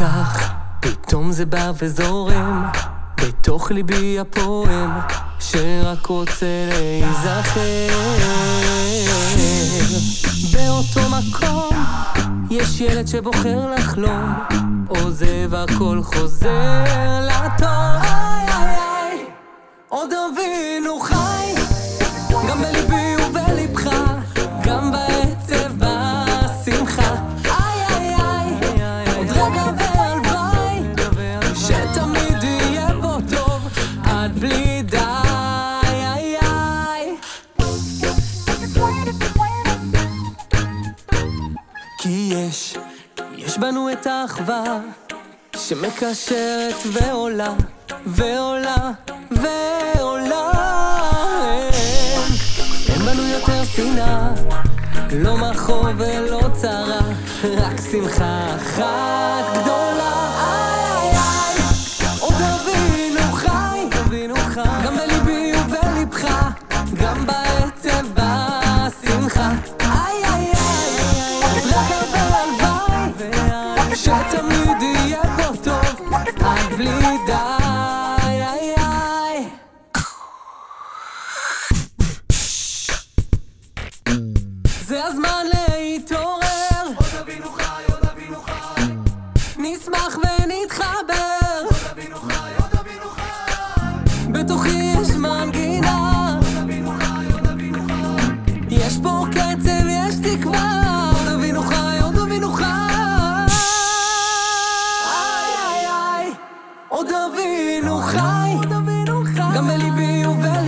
כך, פתאום זה בא וזורם, בתוך ליבי הפועם, שרק רוצה להיזכר. באותו מקום, יש ילד שבוחר לחלום, עוזב הכל חוזר לטוב. איי איי איי, עוד אבינו חי, גם בליבי ובלבך, גם בעצב בשמחה. איי איי איי, עוד רגע שמקשרת ועולה, ועולה, ועולה. אין, אין בנו יותר שנאה, לא מחור ולא צרה, רק שמחה אחת גדולה. והלוואי, שתמיד יהיה בו טוב, עד בלי די.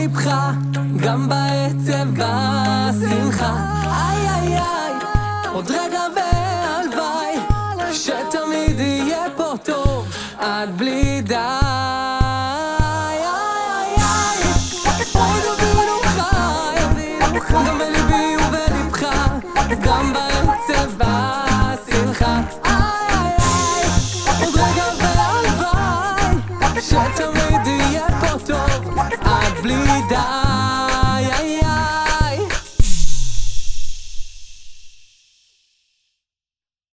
ובלבך, גם בעצב בשמחה. איי איי איי, עוד רגע והלוואי, שתמיד יהיה פה טוב, עד בלי די. איי, איי, והלוואי, שתמיד